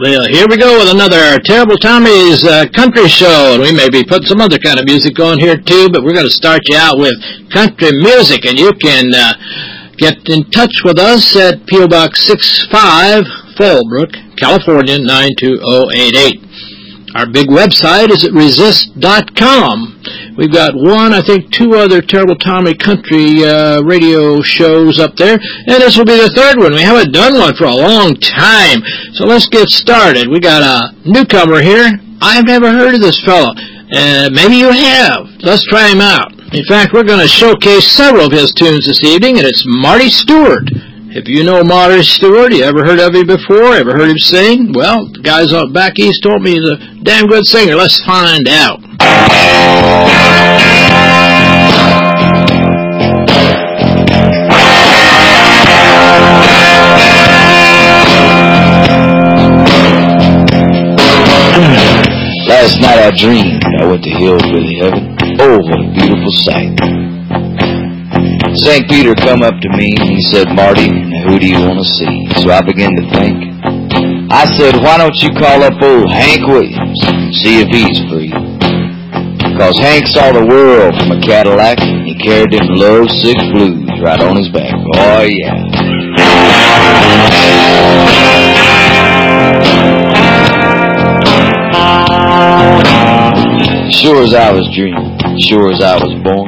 Well, here we go with another Terrible Tommy's uh, country show, and we may be putting some other kind of music on here too, but we're going to start you out with country music, and you can uh, get in touch with us at P.O. Box 65, Fallbrook, California 92088. Our big website is at resist.com. We've got one, I think two other Terrible Tommy country uh, radio shows up there, and this will be the third one. We haven't done one for a long time, so let's get started. We got a newcomer here. I've never heard of this fellow. Uh, maybe you have. Let's try him out. In fact, we're going to showcase several of his tunes this evening, and it's Marty Stuart. If you know Marty Stuart, you ever heard of him before? Ever heard him sing? Well, the guys out back east told me he's a damn good singer. Let's find out. Last night I dreamed I went to Hillbilly Heaven. Oh, what a beautiful sight. St. Peter come up to me and he said, Marty, who do you want to see? So I began to think. I said, why don't you call up old Hank Williams see if he's free? Because Hank saw the world from a Cadillac and he carried them love sick blues right on his back. Oh, yeah. Sure as I was dreaming, sure as I was born,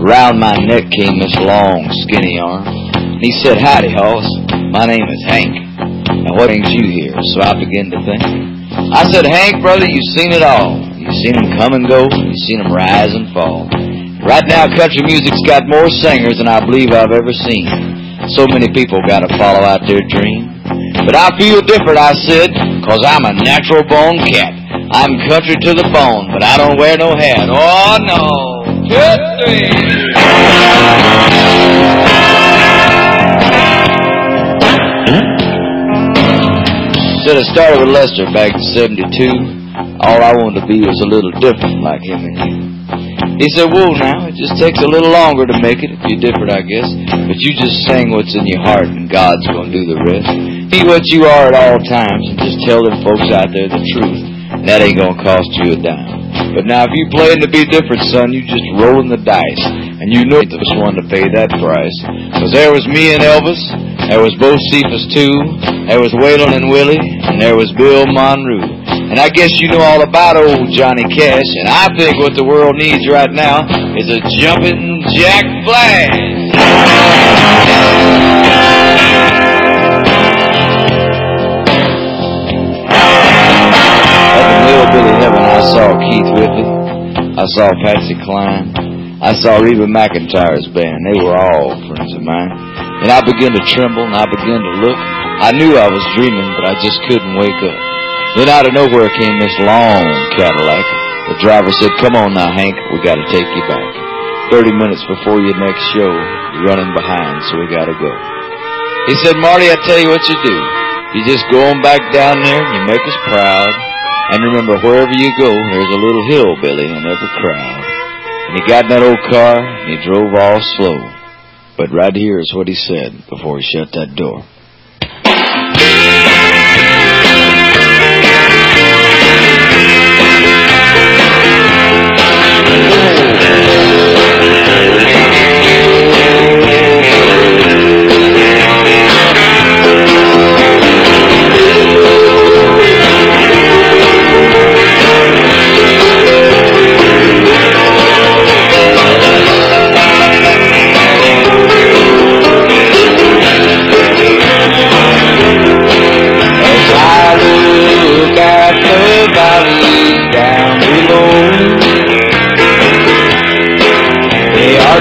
Around my neck came this long, skinny arm. And he said, Howdy, Hoss. My name is Hank. And what brings you here? So I began to think. I said, Hank, brother, you've seen it all. You've seen them come and go. You've seen them rise and fall. Right now, country music's got more singers than I believe I've ever seen. So many people got to follow out their dream. But I feel different, I said, cause I'm a natural born cat. I'm country to the bone, but I don't wear no hat. Oh, no two, three. Said I started with Lester back in 72. All I wanted to be was a little different like him and you. He said, Well, now, it just takes a little longer to make it if you're different, I guess. But you just sing what's in your heart and God's gonna do the rest. Be what you are at all times and just tell them folks out there the truth. And that ain't gonna cost you a dime. But now if you plan to be different, son, you just rolling the dice. And you know the first one to pay that price. Cause there was me and Elvis, there was Bo Cephas too, there was Waylon and Willie, and there was Bill Monroe. And I guess you know all about old Johnny Cash, and I think what the world needs right now is a jumping Jack Flash. Saw Patsy Cline. I saw Reba McEntire's band. They were all friends of mine. And I began to tremble and I began to look. I knew I was dreaming, but I just couldn't wake up. Then out of nowhere came this long Cadillac. The driver said, come on now, Hank, we gotta take you back. Thirty minutes before your next show, you're running behind, so we gotta go. He said, Marty, I tell you what you do. You just go on back down there and you make us proud. And remember, wherever you go, there's a little hillbilly in every crowd. And he got in that old car, and he drove all slow. But right here is what he said before he shut that door.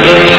Yeah.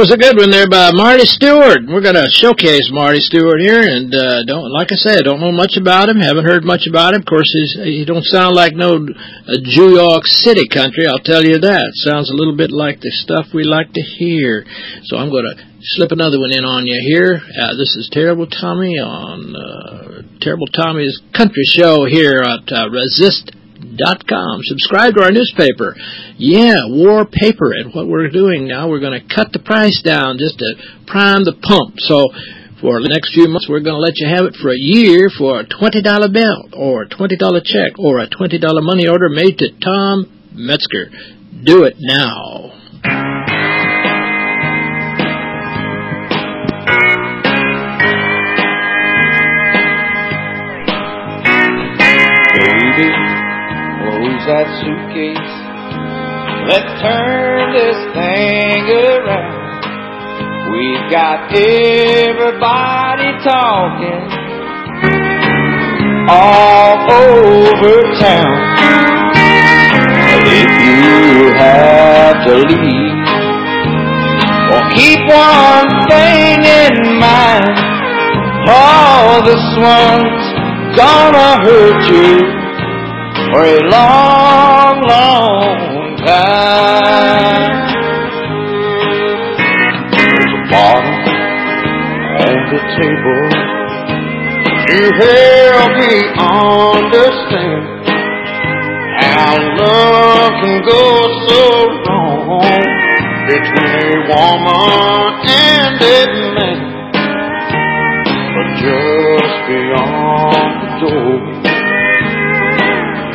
Was a good one there by Marty Stuart. We're going to showcase Marty Stuart here, and uh, don't, like I said, don't know much about him. Haven't heard much about him. Of course, he don't sound like no uh, New York City country. I'll tell you that. Sounds a little bit like the stuff we like to hear. So I'm going to slip another one in on you here. Uh, this is Terrible Tommy on uh, Terrible Tommy's country show here at uh, Resist com. Subscribe to our newspaper. Yeah, war paper. And what we're doing now, we're going to cut the price down just to prime the pump. So for the next few months, we're going to let you have it for a year for a $20 bill or a $20 check or a $20 money order made to Tom Metzger. Do it now. That suitcase. Let's turn this thing around. We've got everybody talking all over town. If you have to leave, well, keep one thing in mind. Oh, this one's gonna hurt you for a long, long time. There's a bottle on the table. You help me understand how love can go so wrong between a woman and a man. But just beyond the door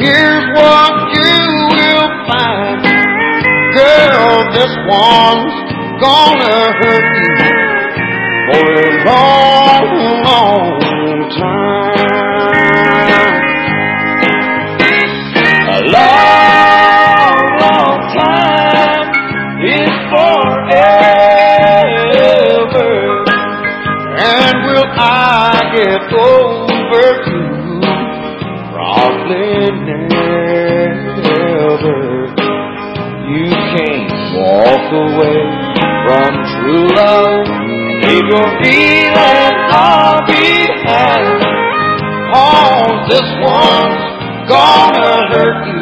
Here's what you will find. Girl, this one's gonna hurt you and leave your feelings all behind. Cause this one's gonna hurt you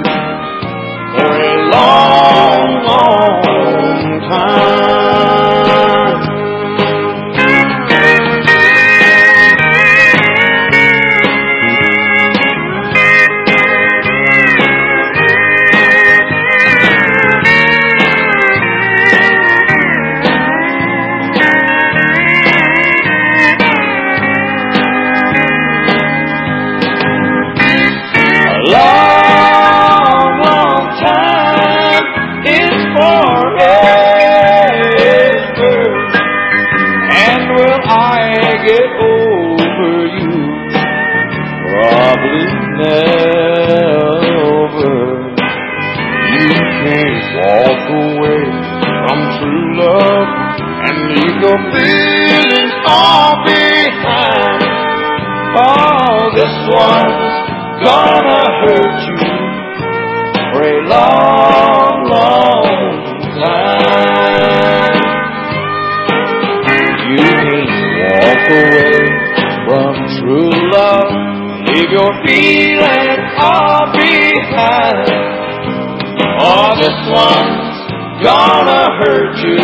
Gonna hurt you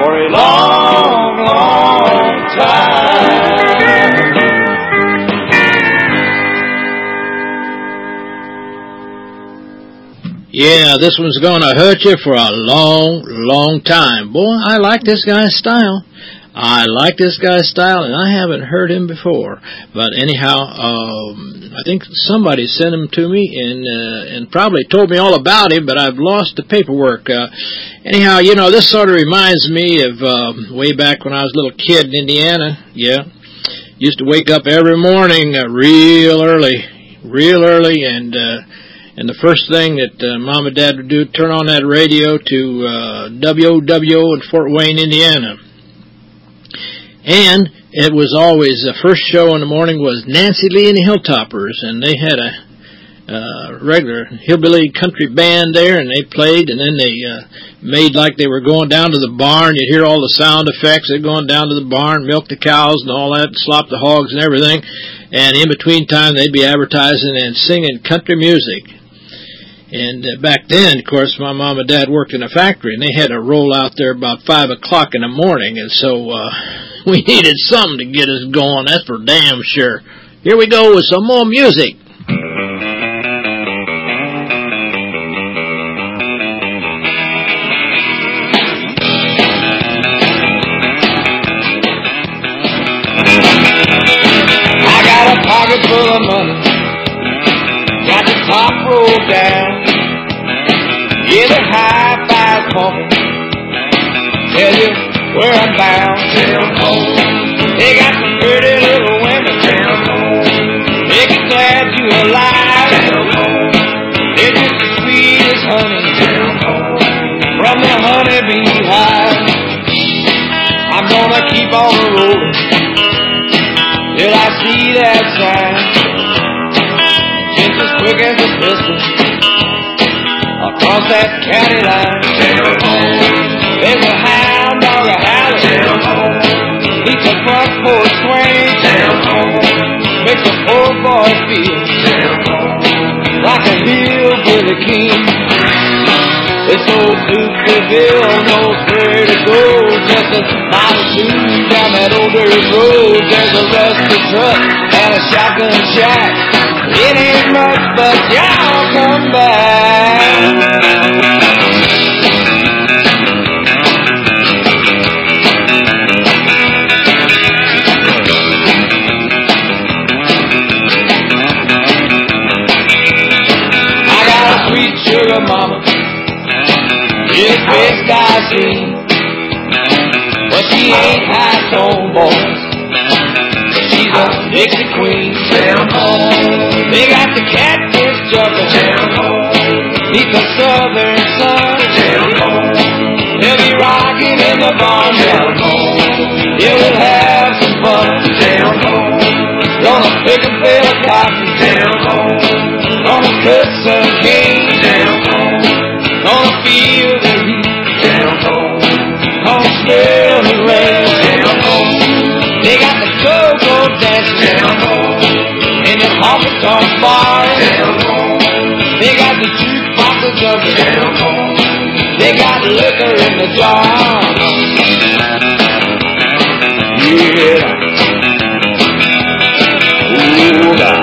for a long, long time. Yeah, this one's to hurt you for a long, long time. Boy, I like this guy's style. I like this guy's style, and I haven't heard him before. But anyhow, um, I think somebody sent him to me and uh, and probably told me all about him, but I've lost the paperwork. Uh, anyhow, you know, this sort of reminds me of uh, way back when I was a little kid in Indiana. Yeah, used to wake up every morning uh, real early, real early, and. Uh, and the first thing that uh, mom and dad would do, turn on that radio to uh, WOWO in Fort Wayne, Indiana. And it was always the first show in the morning was Nancy Lee and the Hilltoppers, and they had a uh, regular hillbilly country band there, and they played, and then they uh, made like they were going down to the barn. You'd hear all the sound effects. They're going down to the barn, milk the cows and all that, slop the hogs and everything. And in between time, they'd be advertising and singing country music. And uh, back then, of course, my mom and dad worked in a factory, and they had to roll out there about 5 o'clock in the morning, and so uh, we needed something to get us going, that's for damn sure. Here we go with some more music. I got a pocket full of money, got the top rolled down. Keep on rolling till I see that sign. Just as quick as a pistol across that county line. There's a hound dog a howling. He's a front porch swing. Makes a poor boy feel like a hillbilly king. This old Dukeville knows where to go. Just a mile or two down that old dirt road. There's a rusty truck and a shotgun shack. It ain't much, but y'all come back. This big sky scene. But she ain't high tone boys. She's a Dixie queen. They got the catfish jumping. Neath the southern sun. They'll be rocking in the barnyard. Yeah, we'll have some fun. Gonna pick a bale of cotton. Gonna cook some cane. Gonna feel In the honky tonk bar. They got the jukeboxes jumping. They got liquor in the jar. Yeah. Ooh,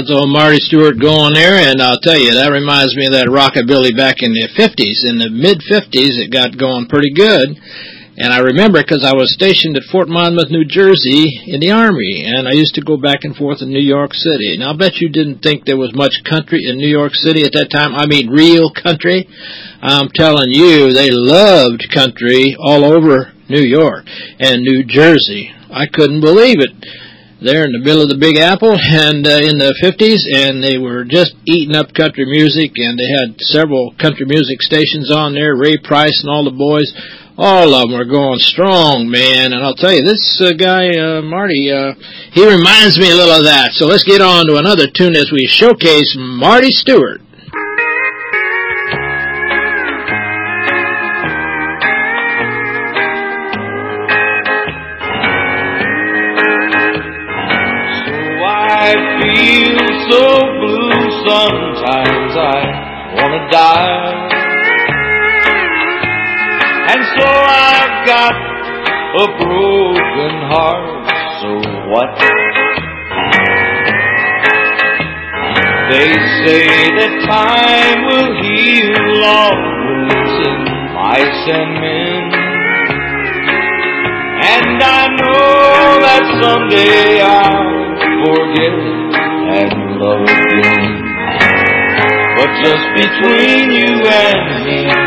That's old Marty Stuart going there, and I'll tell you, that reminds me of that rockabilly back in the 50s. In the mid-50s, it got going pretty good. And I remember because I was stationed at Fort Monmouth, New Jersey in the Army, and I used to go back and forth in New York City. Now, I bet you didn't think there was much country in New York City at that time. I mean, real country. I'm telling you, they loved country all over New York and New Jersey. I couldn't believe it there in the middle of the Big Apple and uh, in the 50s, and they were just eating up country music, and they had several country music stations on there, Ray Price and all the boys. All of them were going strong, man, and I'll tell you, this uh, guy, uh, Marty, uh, he reminds me a little of that. So let's get on to another tune as we showcase Marty Stuart. A broken heart, so what? They say that time will heal all wounds in mice and men. And I know that someday I'll forget and love again. But just between you and me,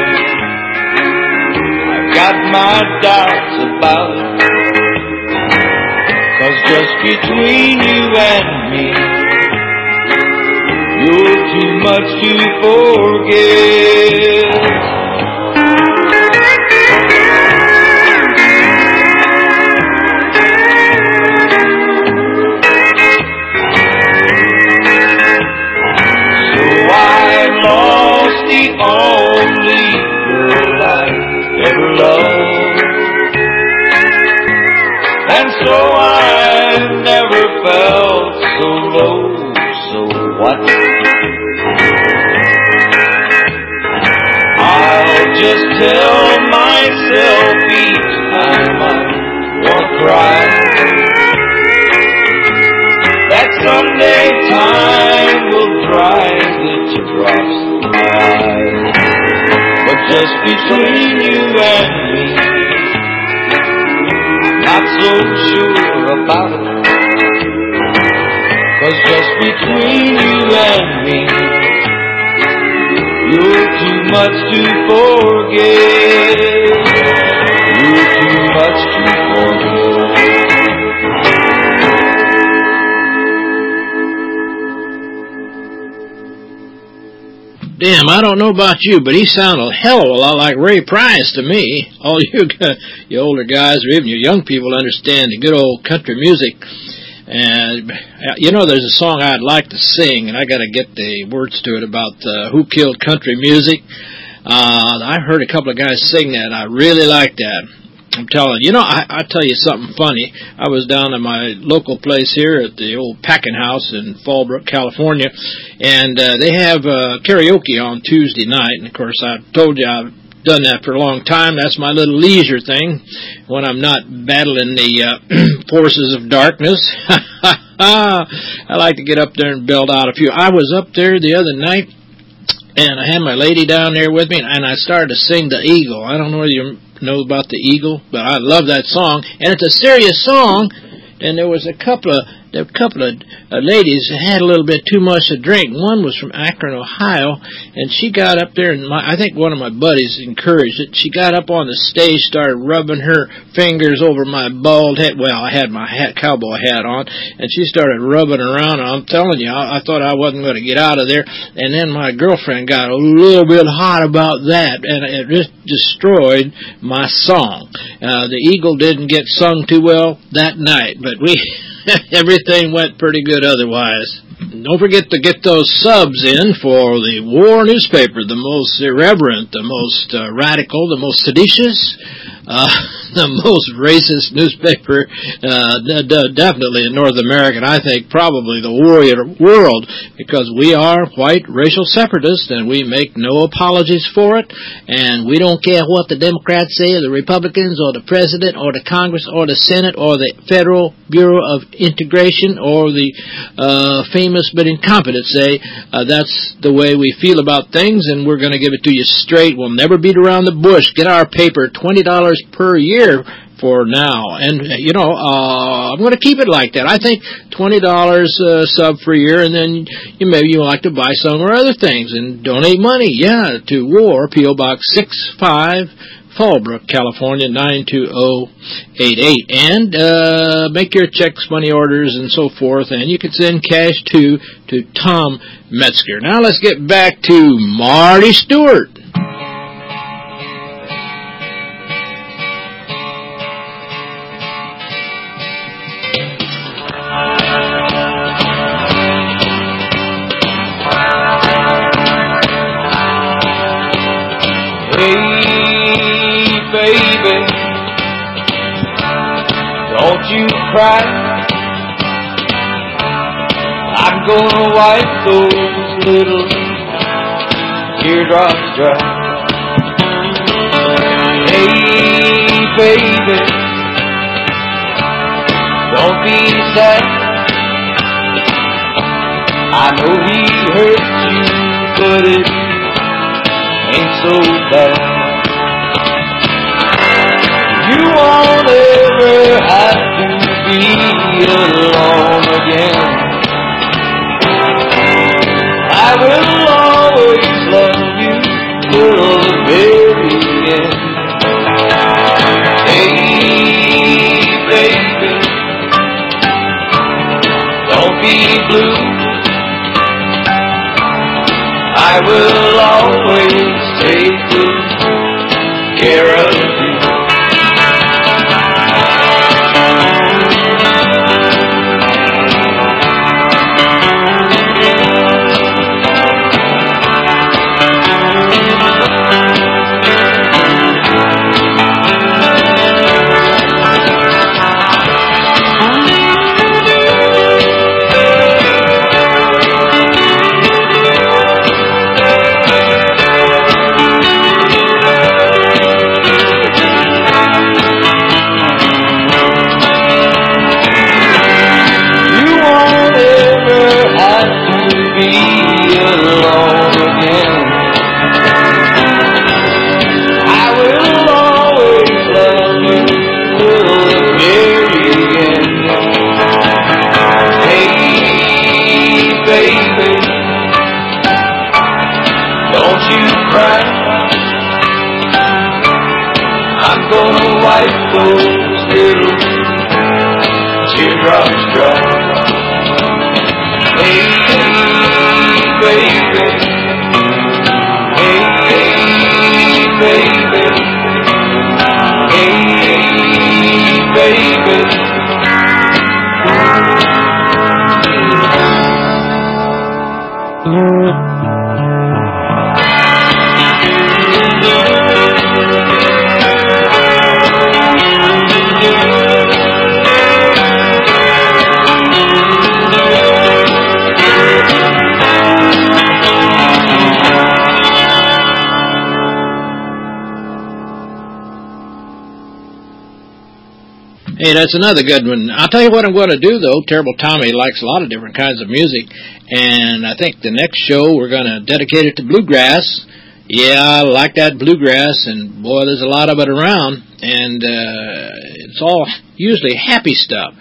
got my doubts about. Cause just between you and me, you're too much to forget. Don't know about you, but he sounded a hell of a lot like Ray Price to me. All you, you older guys, or even you young people, understand the good old country music. And uh, you know, there's a song I'd like to sing, and I got to get the words to it about uh, who killed country music. Uh, I heard a couple of guys sing that. I really like that. I'm telling you, know, I, I tell you something funny. I was down at my local place here at the old packing house in Fallbrook, California, and uh, they have uh, karaoke on Tuesday night. And of course, I told you I've done that for a long time. That's my little leisure thing when I'm not battling the uh, forces of darkness. I like to get up there and belt out a few. I was up there the other night and I had my lady down there with me, and I started to sing the Eagle. I don't know whether you know about the Eagle, but I love that song, and it's a serious song. And there was a couple of a couple of uh, ladies had a little bit too much to drink. One was from Akron, Ohio, and she got up there, and my, I think one of my buddies encouraged it. She got up on the stage, started rubbing her fingers over my bald head. Well, I had my hat, cowboy hat on, and she started rubbing around. I'm telling you, I, I thought I wasn't going to get out of there. And then my girlfriend got a little bit hot about that, and it just destroyed my song. Uh, the Eagle didn't get sung too well that night, but we. everything went pretty good otherwise. Don't forget to get those subs in for the war newspaper, the most irreverent, the most uh, radical, the most seditious, uh, the most racist newspaper, uh, definitely in North America, and I think probably the warrior world, because we are white racial separatists, and we make no apologies for it, and we don't care what the Democrats say, or the Republicans, or the President, or the Congress, or the Senate, or the Federal Bureau of Integration, or the uh, famous but incompetent say, uh, that's the way we feel about things, and we're going to give it to you straight. We'll never beat around the bush. Get our paper, $20 per year for now. And, you know, uh, I'm going to keep it like that. I think $20 uh, sub for a year, and then you maybe you like to buy some or other things and donate money, yeah, to War, P.O. Box 65, Fallbrook, California 92088. And uh, make your checks, money orders, and so forth. And you can send cash to to Tom Metzger. Now let's get back to Marty Stuart. Cry. I'm gonna wipe those little teardrops dry. Hey, baby, don't be sad. I know he's hurt you, but it ain't so bad. You won't ever have to be alone again. I will always love you till the very end. Hey, baby, don't be blue. I will always wipe That's another good one. I'll tell you what I'm going to do, though. Terrible Tommy likes a lot of different kinds of music, and I think the next show we're going to dedicate it to bluegrass. Yeah, I like that bluegrass, and boy, there's a lot of it around, and uh, it's all usually happy stuff.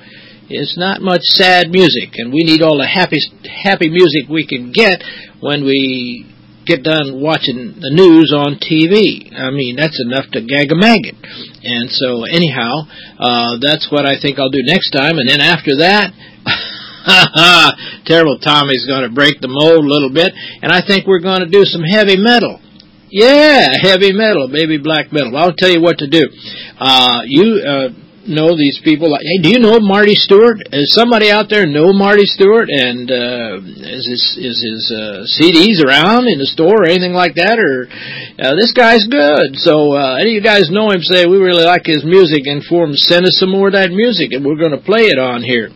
It's not much sad music, and we need all the happy happy music we can get when we get done watching the news on TV. I mean, that's enough to gag a maggot. And so, anyhow, uh, that's what I think I'll do next time. And then after that, Terrible Tommy's going to break the mold a little bit, and I think we're going to do some heavy metal. Yeah, heavy metal, baby black metal. I'll tell you what to do. Uh, you uh, know these people. Hey, do you know Marty Stuart? Is somebody out there know Marty Stuart? And uh, is his is his uh, CDs around in the store or anything like that? Or uh, this guy's good. So uh, any of you guys know him? Say we really like his music, and for him, send us some more of that music, and we're going to play it on here.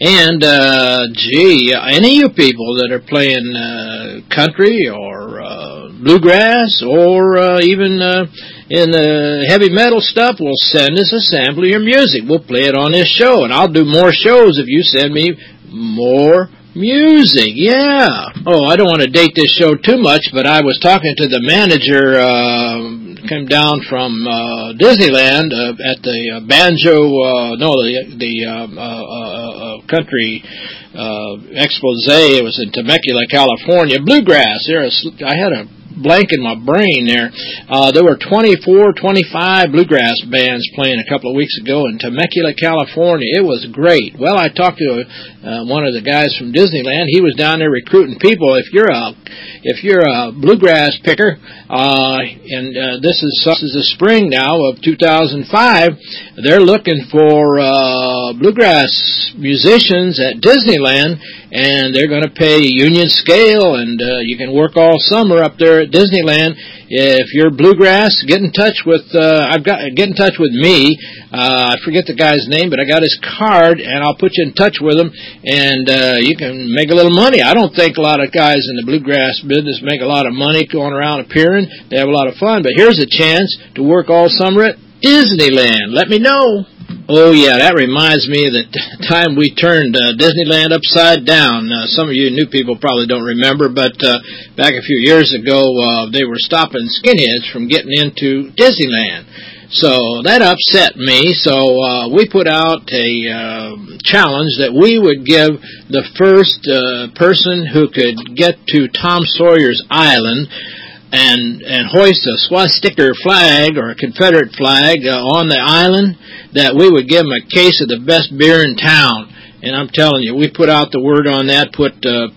And, uh, gee, any of you people that are playing uh, country or uh, bluegrass or uh, even uh, in the heavy metal stuff, will send us a sample of your music. We'll play it on this show, and I'll do more shows if you send me more music. Yeah. Oh, I don't want to date this show too much, but I was talking to the manager. Uh, came down from uh, Disneyland uh, at the uh, banjo, uh, no, the the uh, uh, uh, country uh, expose. It was in Temecula, California. Bluegrass. There, I had a blank in my brain there. Uh, there were 24, 25 bluegrass bands playing a couple of weeks ago in Temecula, California. It was great. Well, I talked to uh, one of the guys from Disneyland. He was down there recruiting people. If you're a if you're a bluegrass picker, uh, and uh, this is this is the spring now of 2005, they're looking for uh, bluegrass musicians at Disneyland, and they're going to pay union scale, and uh, you can work all summer up there at Disneyland. If you're bluegrass, get in touch with uh, I've got get in touch with me. Uh, I forget the guy's name, but I got his card, and I'll put you in touch with him, and uh, you can make a little money. I don't think a lot of guys in the bluegrass business make a lot of money going around appearing. They have a lot of fun, but here's a chance to work all summer at Disneyland. Let me know. Oh yeah, that reminds me of the time we turned uh, Disneyland upside down. Uh, some of you new people probably don't remember, but uh, back a few years ago, uh, they were stopping skinheads from getting into Disneyland. So that upset me. So uh, we put out a uh, challenge that we would give the first uh, person who could get to Tom Sawyer's Island and and hoist a swastika flag or a Confederate flag uh, on the island, that we would give them a case of the best beer in town. And I'm telling you, we put out the word on that, put uh,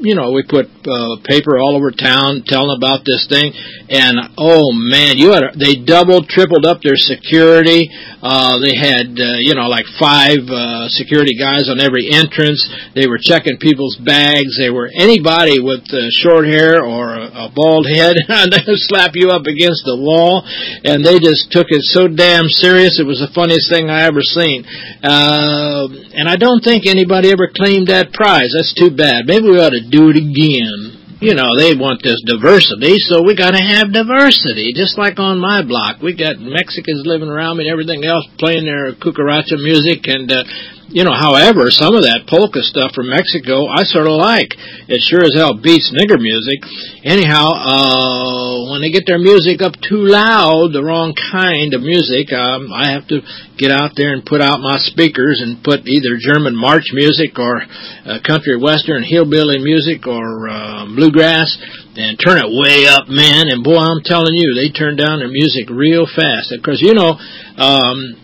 you know, we put uh, paper all over town telling about this thing, and oh man, you had they doubled, tripled up their security. Uh, they had uh, you know like five uh, security guys on every entrance. They were checking people's bags. They were anybody with uh, short hair or a, a bald head, they would slap you up against the wall, and they just took it so damn serious. It was the funniest thing I ever seen. Uh, and I don't think anybody ever claimed that prize. That's too bad. Maybe we ought to do it again. You know, they want this diversity, so we gotta have diversity. Just like on my block, we got Mexicans living around me and everything else playing their cucaracha music and, uh, you know, however, some of that polka stuff from Mexico I sort of like. It sure as hell beats nigger music. Anyhow, uh, when they get their music up too loud, the wrong kind of music, um, I have to get out there and put out my speakers and put either German march music or uh, country western hillbilly music or uh, bluegrass and turn it way up, man. And boy, I'm telling you, they turn down their music real fast. Because, you know, um,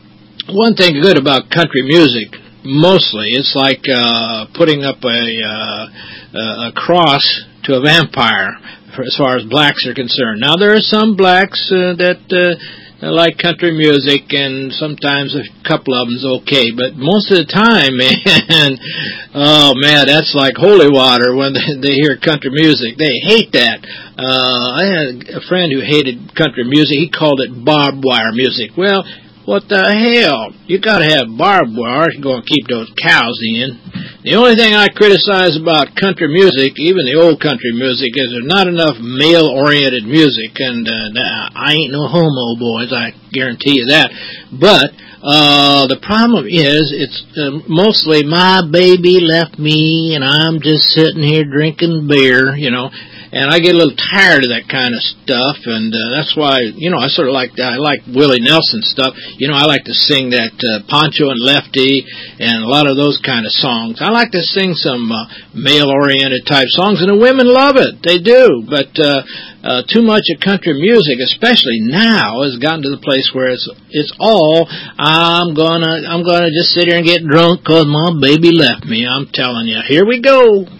one thing good about country music mostly. It's like uh, putting up a uh, a cross to a vampire, as far as blacks are concerned. Now there are some blacks uh, that uh, like country music, and sometimes a couple of them's okay, but most of the time, man, oh man, that's like holy water when they, they hear country music. They hate that. Uh, I had a friend who hated country music. He called it barbed wire music. Well, what the hell? You gotta have barbed wire if you're gonna keep those cows in. The only thing I criticize about country music, even the old country music, is there's not enough male-oriented music, and uh, I ain't no homo, boys, I guarantee you that. But, uh, the problem is, it's uh, mostly my baby left me, and I'm just sitting here drinking beer, you know and I get a little tired of that kind of stuff, and uh, that's why you know I sort of like I like Willie Nelson stuff. You know I like to sing that uh, Pancho and Lefty and a lot of those kind of songs. I like to sing some uh, male-oriented type songs, and the women love it. They do, but uh, uh, too much of country music, especially now, has gotten to the place where it's it's all I'm gonna I'm gonna just sit here and get drunk because my baby left me. I'm telling you, here we go.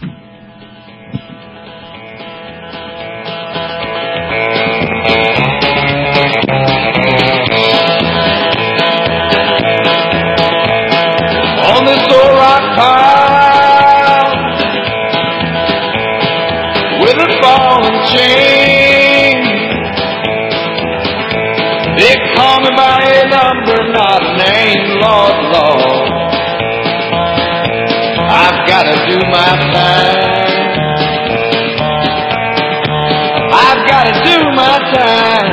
Lord, Lord. I've got to do my time. I've got to do my time.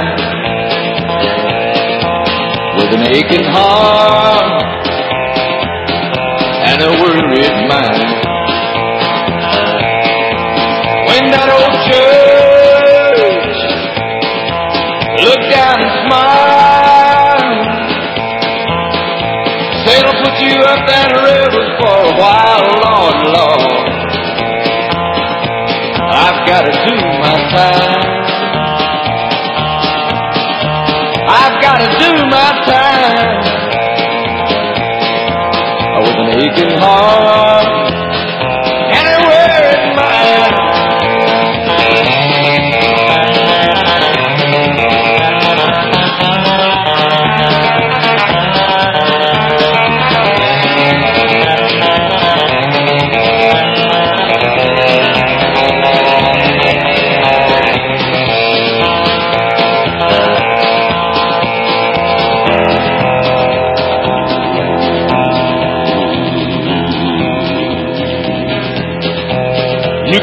With an aching heart and a worried mind. While, Lord, Lord. I've got to do my time. I've got to do my time. With an aching heart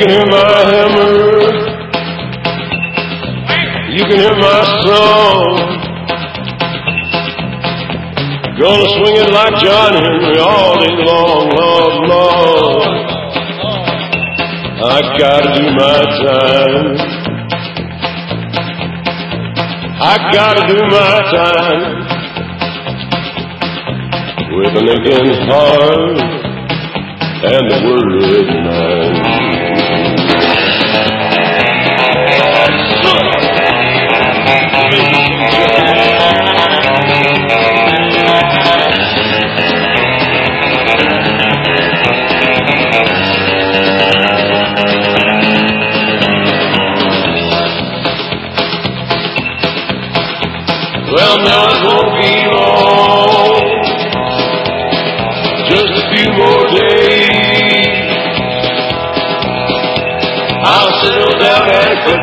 can hear my hammer. You can hear my song. Gonna swing it like John Henry all day long, Lord, Lord. I gotta do my time. I gotta do my time. With an aching heart and the word mine.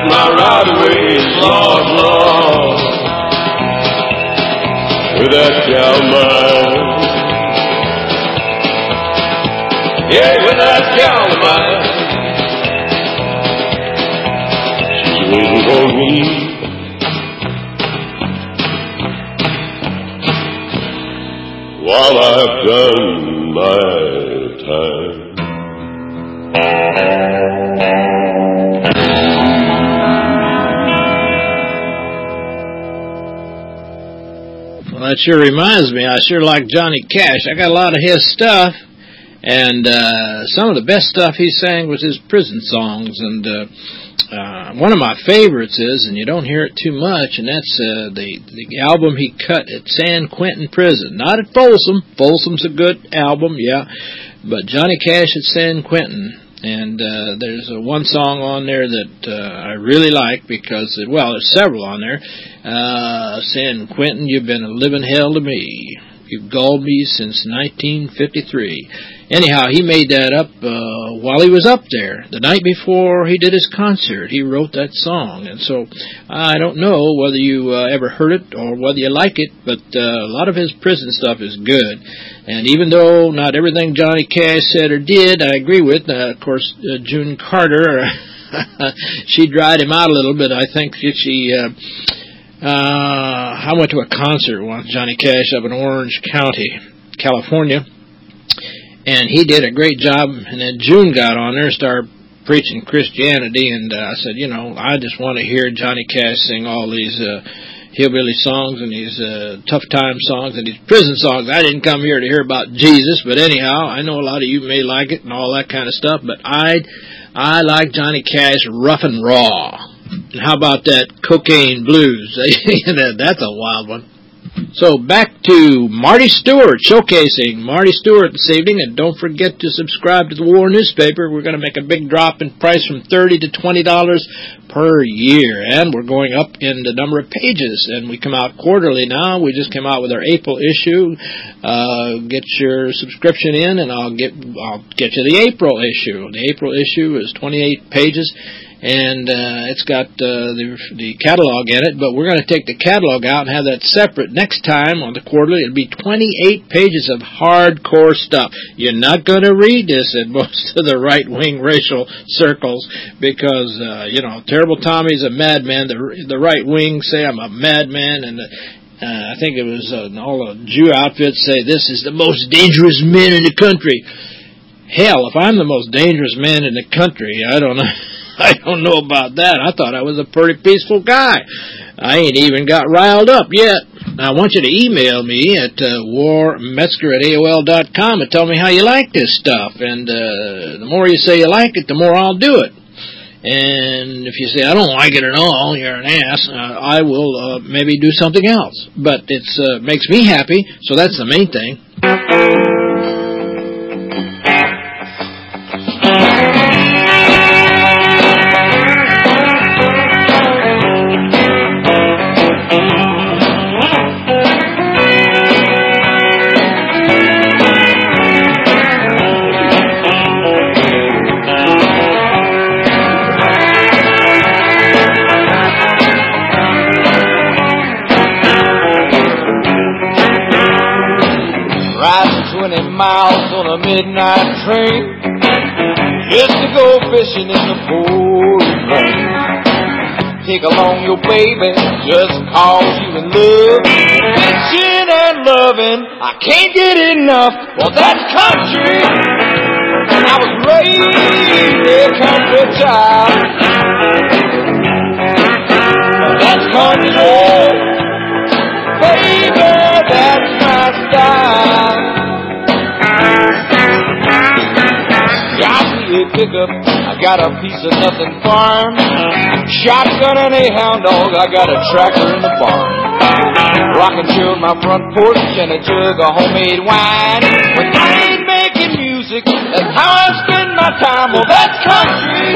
My right away, Lord, Lord. With that mine. Yeah, with that mine. She's waiting for me. while I've done that sure reminds me. I sure like Johnny Cash. I got a lot of his stuff, and uh, some of the best stuff he sang was his prison songs. And uh, uh, one of my favorites is, and you don't hear it too much, and that's uh, the the album he cut at San Quentin Prison. Not at Folsom. Folsom's a good album, yeah, but Johnny Cash at San Quentin. And uh, there's uh, one song on there that uh, I really like because, well, there's several on there. Uh, San Quentin, you've been a living hell to me. You've since 1953. Anyhow, he made that up uh, while he was up there. The night before he did his concert, he wrote that song. And so I don't know whether you uh, ever heard it or whether you like it, but uh, a lot of his prison stuff is good. And even though not everything Johnny Cash said or did, I agree with. Uh, of course, uh, June Carter, she dried him out a little bit. I think she. Uh, uh, I went to a concert once, Johnny Cash, up in Orange County, California, and he did a great job. And then June got on there and started preaching Christianity, and uh, I said, you know, I just want to hear Johnny Cash sing all these uh, hillbilly songs and these uh, tough time songs and these prison songs. I didn't come here to hear about Jesus, but anyhow, I know a lot of you may like it and all that kind of stuff, but I, I like Johnny Cash rough and raw. How about that cocaine blues? That's a wild one. So back to Marty Stuart showcasing Marty Stuart this evening, and don't forget to subscribe to the War newspaper. We're going to make a big drop in price from thirty to twenty dollars per year, and we're going up in the number of pages. And we come out quarterly now. We just came out with our April issue. Uh, get your subscription in, and I'll get I'll get you the April issue. The April issue is twenty eight pages and uh, it's got uh, the the catalog in it. But we're going to take the catalog out and have that separate next time on the quarterly. It'll be 28 pages of hardcore stuff. You're not going to read this in most of the right wing racial circles because uh, you know Terrible Tommy's a madman. The the right wing say I'm a madman, and the, uh, I think it was uh, all the Jew outfits say this is the most dangerous man in the country. Hell, if I'm the most dangerous man in the country, I don't know. I don't know about that. I thought I was a pretty peaceful guy. I ain't even got riled up yet. I want you to email me at uh, warmetzger at AOL dot com and tell me how you like this stuff. And uh, the more you say you like it, the more I'll do it. And if you say I don't like it at all, you're an ass. Uh, I will uh, maybe do something else. But it's uh, makes me happy, so that's the main thing. Miles on a midnight train just to go fishing in the pouring rain. Take along your baby just cause you in love. Bitching and loving, I can't get enough. Well, that's country. I was raised a country child. That's country. Pickup. I got a piece of nothing farm. Shotgun and a hound dog. I got a tractor in the barn. Rocking chair on my front porch and a jug of homemade wine. When I ain't making music, that's how I spend my time. Well, that's country.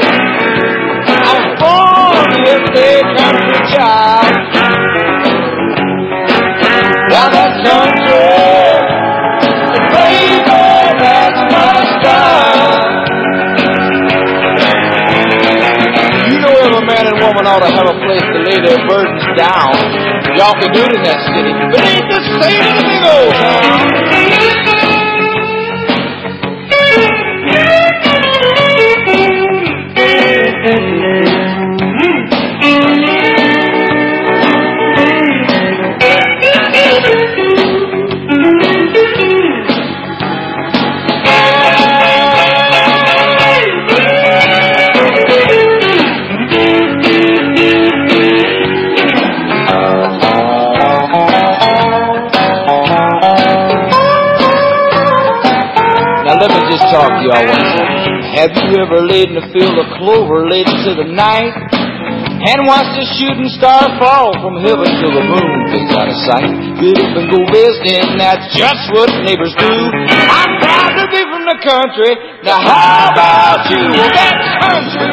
I was born in a country child. Now that's country. Woman ought to have a place to lay their burdens down. Y'all can do it in that city, but it ain't the same in the big Ever laid in a field of clover late into the night and watched the shooting star fall from heaven till the moon fades out of sight? Get up and go visiting, that's just what neighbors do. I'm proud to be from the country. Now how about you? Well, that's country.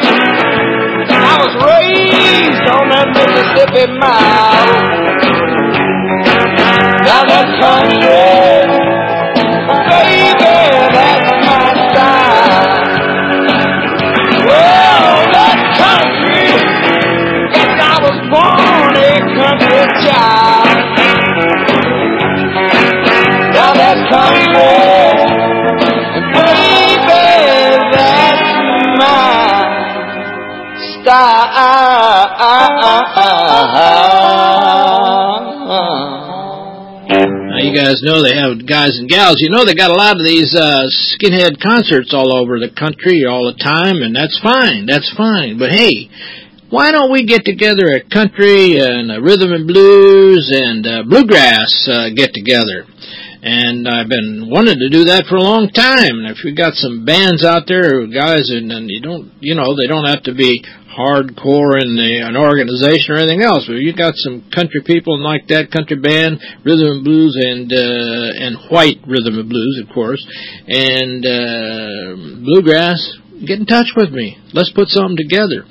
I was raised on that Mississippi mile. Now that's country. Child. Now that's country. And baby, that's my style. Now you guys know they have guys and gals. You know they got a lot of these uh, skinhead concerts all over the country all the time, and that's fine. That's fine. But hey, why don't we get together a country and a rhythm and blues and uh, bluegrass uh, get together? And I've been wanting to do that for a long time. And if you got some bands out there, guys, and, and you don't, you know, they don't have to be hardcore in the, an organization or anything else. But you got some country people and like that, country band, rhythm and blues, and uh, and white rhythm and blues, of course, and uh, bluegrass. Get in touch with me. Let's put something together.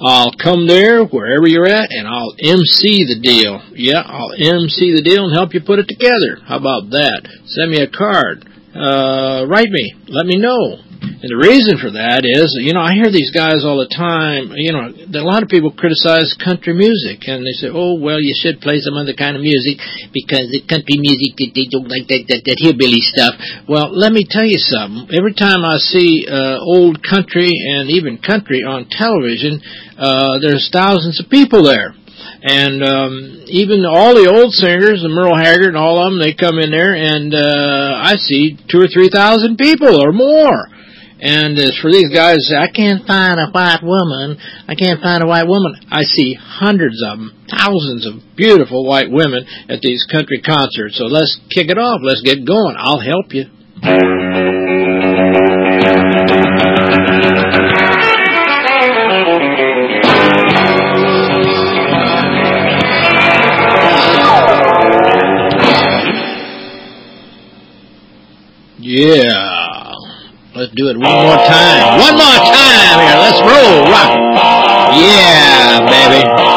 I'll come there wherever you're at, and I'll MC the deal. Yeah, I'll MC the deal and help you put it together. How about that? Send me a card. Uh, write me. Let me know. And the reason for that is, you know, I hear these guys all the time, you know, a lot of people criticize country music, and they say, oh, well, you should play some other kind of music, because the country music, they don't like that, that, that hillbilly stuff. Well, let me tell you something. Every time I see uh, old country and even country on television, uh, there's thousands of people there. And um, even all the old singers, the Merle Haggard and all of them, they come in there, and uh, I see two or three thousand people or more. And as for these guys, I can't find a white woman. I can't find a white woman. I see hundreds of them, thousands of beautiful white women at these country concerts. So let's kick it off. Let's get going. I'll help you. Yeah. Do it one more time. One more time here. Let's roll. Rock. Yeah, baby.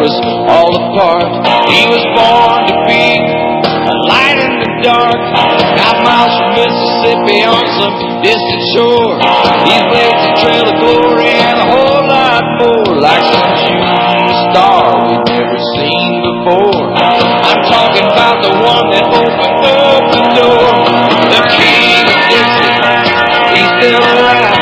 Was all apart. He was born to be a light in the dark. Five miles from Mississippi on some distant shore. He blazed a trail of glory and a whole lot more. Like some shooting star we've never seen before. I'm talking about the one that opened up the door. The king of Dixie. He's still alive.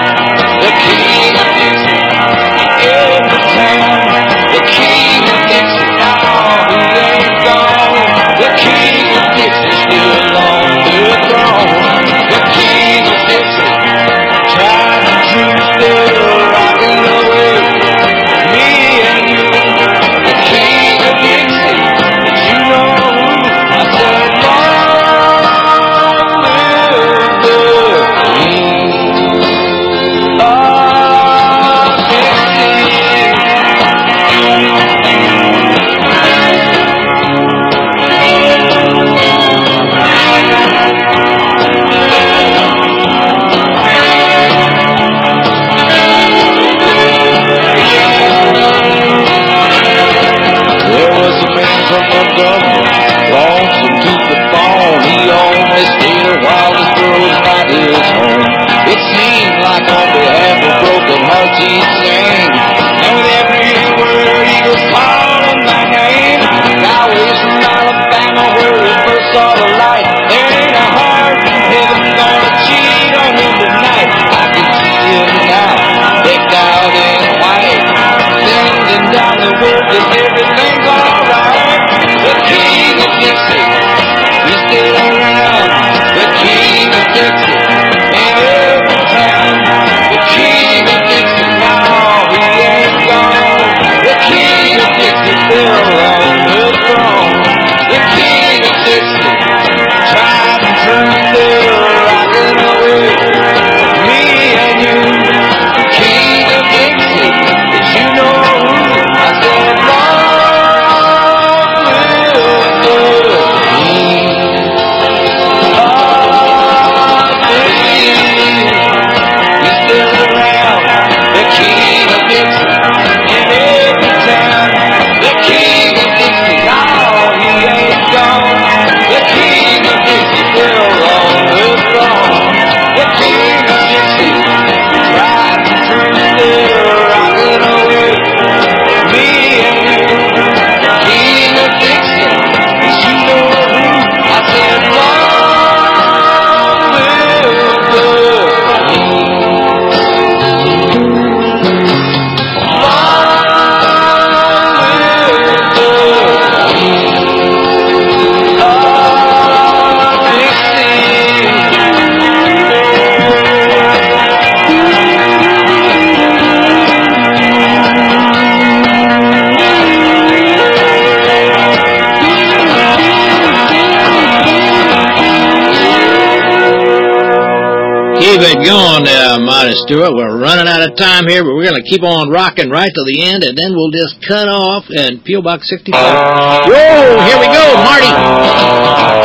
There, Marty Stuart. We're running out of time here, but we're going to keep on rocking right to the end, and then we'll just cut off and Peel Box 65. Whoa, here we go, Marty.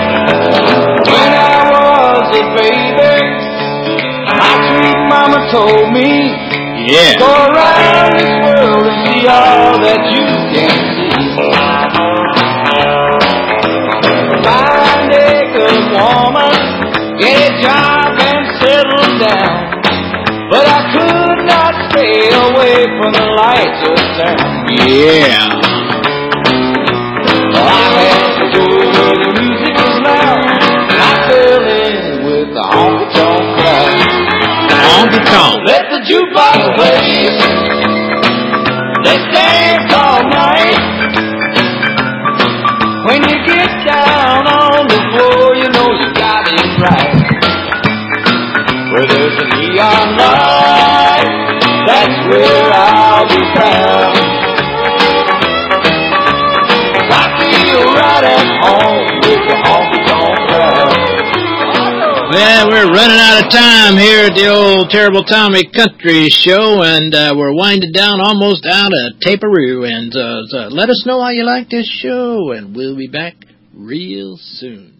When I was a baby, my sweet mama told me, Yeah. go around this world and see all that you crowd. Honky tonk. Let the jukebox play. Let's dance Well, we're running out of time here at the old Terrible Tommy Country Show, and uh, we're winding down almost out of Taperoo. And uh, so let us know how you like this show, and we'll be back real soon.